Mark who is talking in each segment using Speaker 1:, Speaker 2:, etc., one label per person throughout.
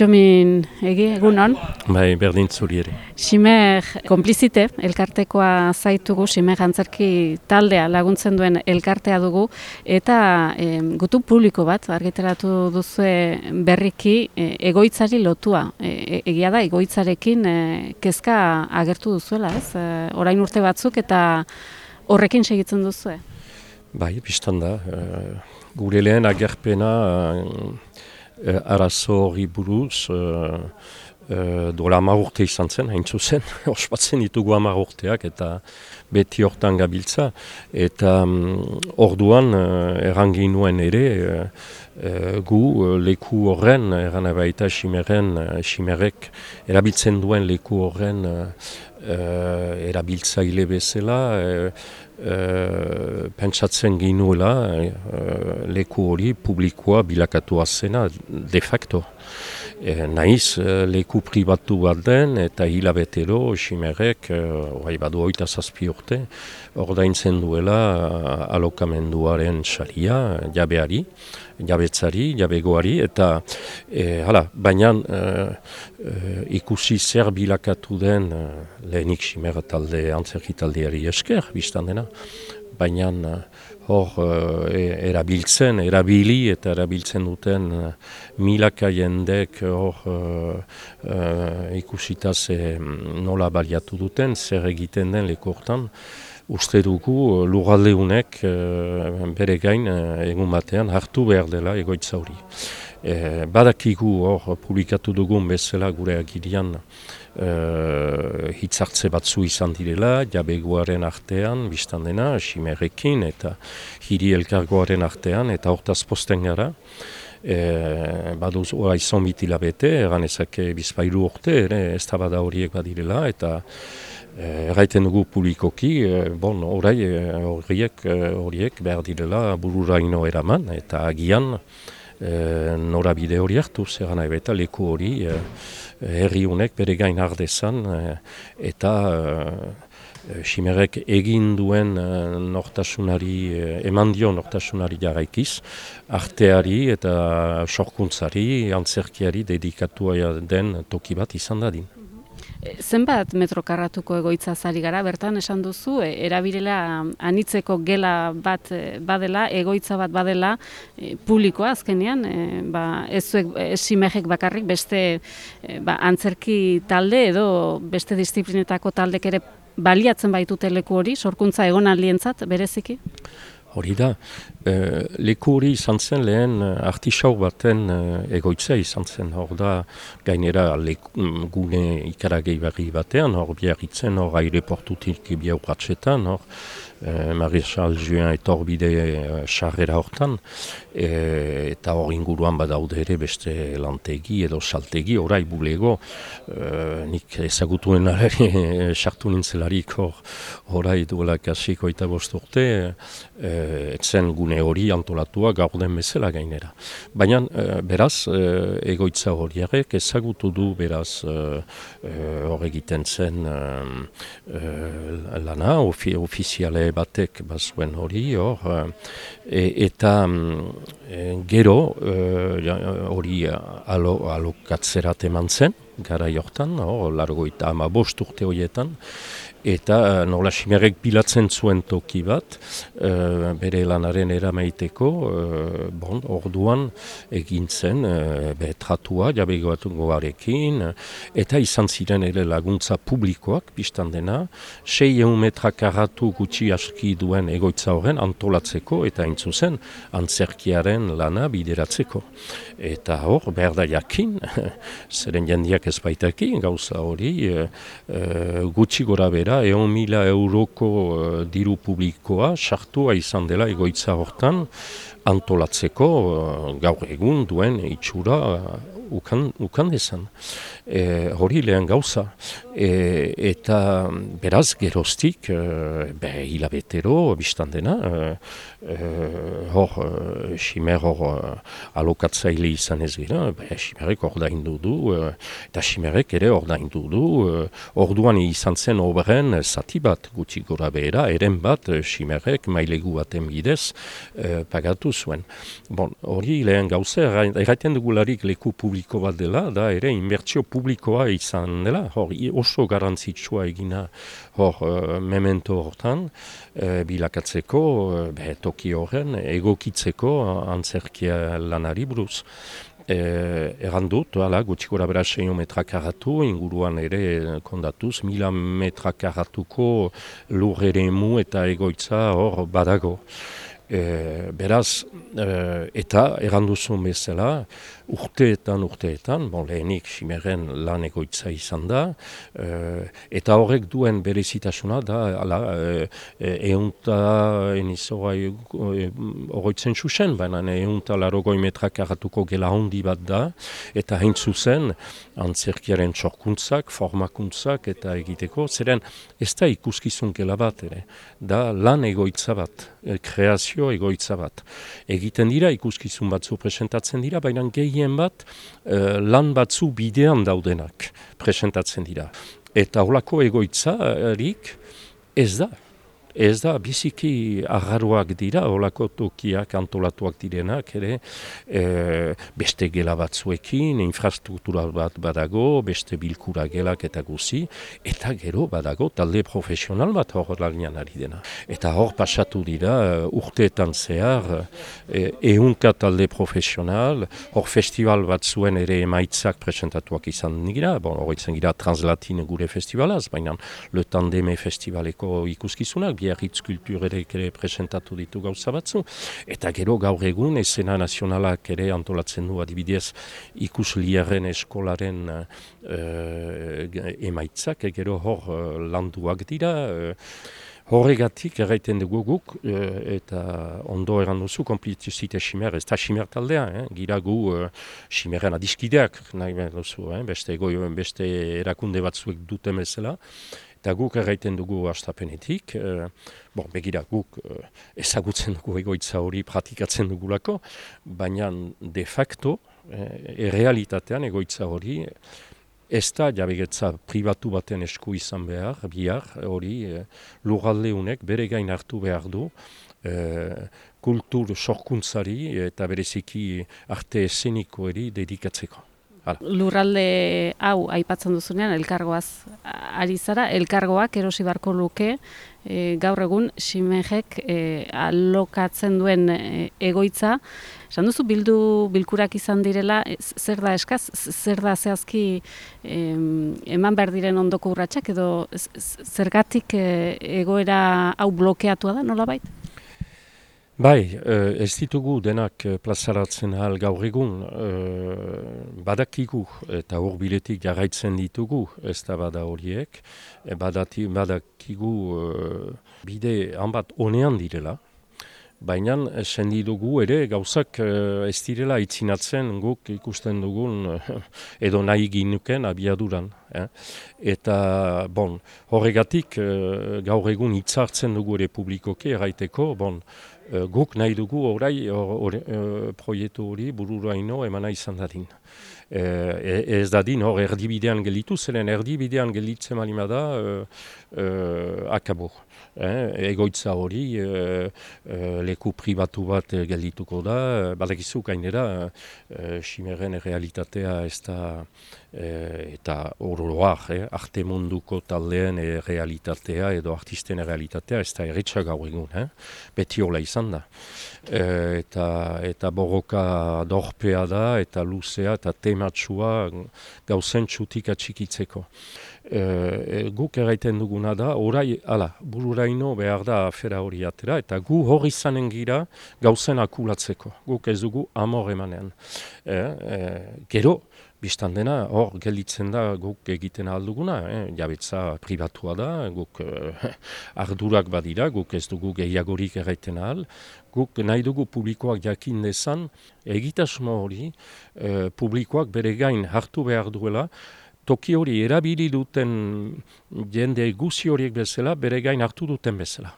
Speaker 1: Itxomin egi, egunon.
Speaker 2: Bai, berdin zuri ere.
Speaker 1: Simer konplizite, elkartekoa zaitugu, Simer antzerki taldea laguntzen duen elkartea dugu, eta e, gutu publiko bat, argiteratu duzue berriki, e, egoitzari lotua. E, egia da, egoitzarekin e, kezka agertu duzuela, ez? E, orain urte batzuk eta horrekin segitzen duzue.
Speaker 2: Bai, biztan da. E, gure lehen agerpena... E, uh, arazo hori buruz, uh, uh, dola amar urte izan zen, hain zuzen, ospatzen ditugu amar urteak eta beti hortan gabiltza. Eta um, orduan, uh, errangin nuen ere, gu leku horren, erran abaita simeren, simerek erabiltzen duen leku horren uh, erabiltzaile bezala, uh, pentsatzen ginuela uh, leku hori publikoa bilakatua zena de facto. E, naiz leku pribatu bat den eta hilabetero simerek, uh, badu oita zazpi urte, ordaintzen duela alokamenduaren saria, jabeari, jabetzari, jabegoari, eta e, hala, baina ikusi zer bilakatu den lehenik simera talde, antzerki taldeari esker, biztan dena, baina hor uh, erabiltzen, erabili eta erabiltzen duten uh, milaka jendek hor uh, uh, ikusita ze nola baliatu duten, zer egiten den lekortan, uste dugu uh, lurraldeunek uh, bere gain uh, egun batean hartu behar dela egoitza hori. E, badakigu hor publikatu dugun bezala gure agirian uh, hitzartze batzu izan direla, jabeguaren artean, biztan dena, simerekin eta hiri elkargoaren artean, eta hortaz posten gara. E, baduz ora izan bitila bete, egan ezake bizpailu urte, ere, ez bada horiek badirela, eta erraiten dugu publikoki, e, bon, orai horiek, horiek behar direla bururaino eraman, eta agian, e, norabide hori hartu, zer nahi beta leku hori e, herri honek bere gain ardezan e, eta e, Simerek egin duen e, nortasunari, e, eman dio nortasunari jarraikiz, arteari eta sorkuntzari, antzerkiari dedikatua den toki bat izan dadin.
Speaker 1: Zenbat metro karratuko egoitza zari gara, bertan esan duzu, e, erabirela anitzeko gela bat eh, badela, egoitza bat badela, publikoa azkenean, e, ba, ez zuek, ez bakarrik beste ba, antzerki talde edo beste disiplinetako taldek ere baliatzen baitute leku hori, sorkuntza egon alientzat, bereziki?
Speaker 2: Hori da, e, leku hori izan zen lehen eh, artisau baten e, egoitza izan zen, hor da gainera leku, mm, gune ikaragei berri batean, hor biarritzen, hor aireportutik biauratxetan, hor e, Maria Charles Juin etorbide sarrera hortan, e, eta hor inguruan badaude ere beste lantegi edo saltegi, orai bulego, e, nik ezagutuen alare sartu nintzelarik hor, orai duela kasiko eta bosturte, e, etzen gune hori antolatua gaur den bezala gainera. Baina, e, beraz, e, egoitza horiarek ezagutu du beraz hor egiten zen lana, ofi, ofiziale batek bazuen hori hor, e, eta E, gero e, hori e, alo, alokatzerat eman zen, gara jortan, oh, largoita ama bost urte horietan, eta uh, nola simerek bilatzen zuen toki bat, uh, bere lanaren eramaiteko, uh, bon, orduan egin zen, uh, betratua, jabegoatu goarekin, eta izan ziren ere laguntza publikoak, biztan dena, sei egun metra karatu gutxi aski duen egoitza horren antolatzeko, eta intzu zen, antzerkiaren lana bideratzeko. Eta hor, behar da jakin, zeren jendiak ez baitakin, gauza hori, uh, gutxi gora bera, egon mila euroko uh, diru publikoa, sartua izan dela egoitza hortan, antolatzeko gaur egun duen itxura ukan, ukan dezan. E, hori lehen gauza. E, eta beraz geroztik, e, be, hilabetero, biztan dena, e, hor, simer hor alokatzaile izan ez gira, be, simerek ordaindu du, e, eta simerek ere ordaindu du, e, orduan izan zen oberen zati bat gutxi gora behera, eren bat simerek mailegu baten bidez e, pagatu zuen. Bon, hori lehen gauza, erraiten dugularik leku publiko publiko bat dela, da ere inbertsio publikoa izan dela, hor oso garantzitsua egina hor memento hortan, bilakatzeko, be, toki horren, egokitzeko antzerkia lanari buruz eh, erran dut, ala, gutxiko bera seio metrakaratu, inguruan ere kondatuz, mila metrakaratuko lur ere mu eta egoitza hor badago. E, beraz, e, eta erranduzun bezala, urteetan, urteetan, bon, lehenik simeren lan egoitza izan da, e, eta horrek duen berezitasuna da, ala, e, eunta, enizoa, horretzen susen, baina eunta larogoi metrak arratuko gela handi bat da, eta hain zuzen, antzerkiaren txorkuntzak, formakuntzak, eta egiteko, zeren, ez da ikuskizun gela bat, ere, da lan egoitza bat, kreazio egoitza bat. Egiten dira, ikuskizun batzu presentatzen dira, baina gehien bat uh, lan batzu bidean daudenak presentatzen dira. Eta holako egoitza erik ez da ez da biziki agarroak dira, olako tokiak antolatuak direnak, ere, e, beste gela batzuekin, infrastruktura bat badago, beste bilkura gelak eta guzi, eta gero badago talde profesional bat hor lanian ari dena. Eta hor pasatu dira urteetan zehar, e, eunka talde profesional, hor festival bat zuen ere emaitzak presentatuak izan dira, bon, hor gira translatine gure festivalaz, baina le tandeme festivaleko ikuskizunak, biarritz kulturerek ere presentatu ditu gauza batzu. Eta gero gaur egun, esena nazionalak ere antolatzen du adibidez ikusliaren eskolaren uh, emaitzak, e gero hor uh, landuak dira. Uh, Horregatik erraiten dugu guk, eta ondo eran duzu, kompletizite ximer, ez da ximer taldea, eh? gira gu uh, ximeren adiskideak, nahi behar duzu, eh? beste, beste erakunde batzuek duten bezala, Eta guk erraiten dugu astapenetik, e, bon, begira guk e, ezagutzen dugu egoitza hori pratikatzen dugulako, baina de facto, e, errealitatean egoitza hori, ez da jabegetza pribatu baten esku izan behar, bihar hori e, lurraldeunek bere gain hartu behar du, e, kultur sorkuntzari eta bereziki arte esenikoeri dedikatzeko.
Speaker 1: Lurralde hau aipatzen duzunean elkargoaz ari zara, elkargoak erosi barko luke e, gaur egun simejek e, alokatzen duen e, egoitza. Esan duzu bildu bilkurak izan direla, zer da eskaz, zer da zehazki e, eman behar diren ondoko urratsak edo zergatik e, egoera hau blokeatua da, nola baita?
Speaker 2: Bai, uh, ez ditugu denak uh, plazaratzen ahal gaur egun, uh, badakigu eta hor biletik jarraitzen ditugu ez da bada horiek, badati, badakigu bide hanbat honean direla, baina esendi dugu ere gauzak ez direla itzinatzen guk ikusten dugun edo nahi ginuken abiaduran. Eh? Eta, bon, horregatik gaur egun hitzartzen dugu ere publikoke erraiteko, bon, guk nahi dugu orai or, uh, proiektu hori bururaino emana izan dadin. Uh, ez dadin hor erdibidean gelitu, zelen erdibidean gelitzen malima da uh, uh, akabo. Eh, egoitza hori uh, leku pribatu bat gelituko da, badakizu gainera uh, simeren realitatea ez da e, eta oroak, eh, arte munduko taldeen e, realitatea edo artisten realitatea ez da erritxak gau egun, eh? beti hola izan da. E, eta, eta borroka dorpea da eta luzea eta tematsua gauzen txutik atxikitzeko. E, e, guk erraiten duguna da, orai, ala, bururaino behar da afera hori atera, eta gu hori izanen gira gauzen akulatzeko. Guk ez dugu amor emanean. E, e, gero, Bistan dena, hor gelditzen da guk egiten alduguna, eh? jabetza pribatua da, guk eh, ardurak badira, guk ez dugu gehiagorik erraiten ahal, guk nahi dugu publikoak jakin dezan, egitasmo hori eh, publikoak bere gain hartu behar duela, toki hori erabili duten jende guzi horiek bezala, bere gain hartu duten bezala.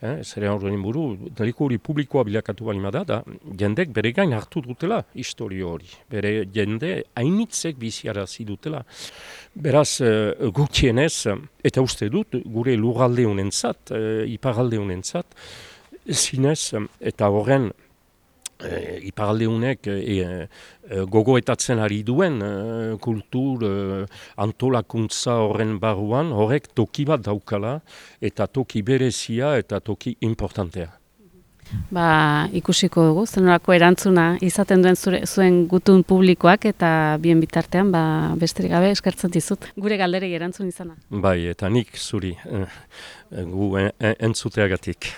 Speaker 2: Eh, Zer egin buru, deliko hori publikoa bilakatu bali da, da jendek bere gain hartu dutela historio hori. Bere jende hainitzek biziarazi dutela. Beraz, uh, gutienez, eta uste dut, gure lurralde honen zat, uh, iparalde honen zat, zinez, eta horren e, iparaldeunek e, e, gogoetatzen ari duen e, kultur e, antolakuntza horren barruan horrek toki bat daukala eta toki berezia eta toki importantea.
Speaker 1: Ba, ikusiko dugu, zenolako erantzuna izaten duen zure, zuen gutun publikoak eta bien bitartean ba, besterik gabe eskertzen dizut. Gure galderei erantzun izana.
Speaker 2: Bai, eta nik zuri, gu entzuteagatik.